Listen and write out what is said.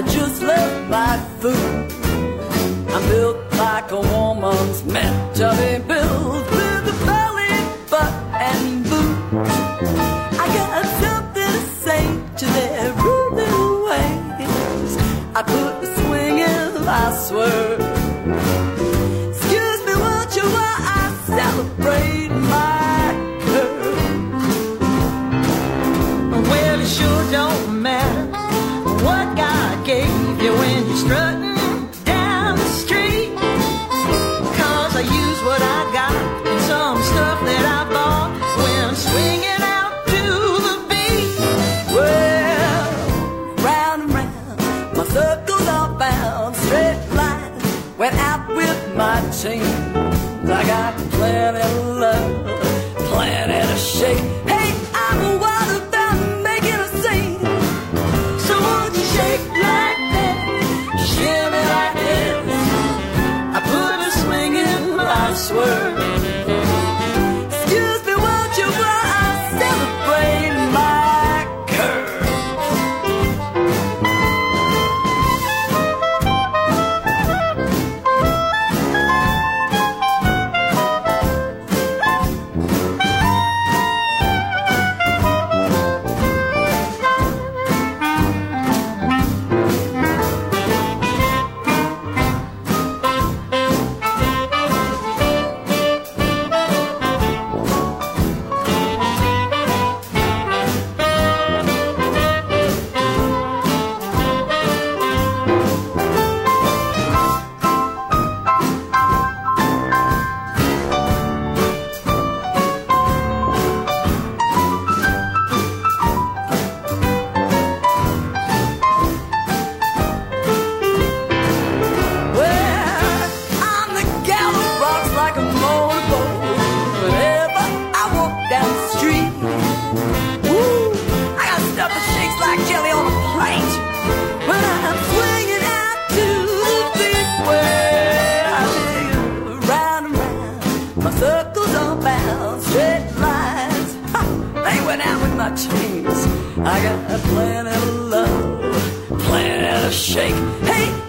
I just love my food. I'm built like a woman's meant to be built. Went out with my team. I got plenty of love, plenty to shake. Hey! I got a plan of a love, plan of a shake. Hey!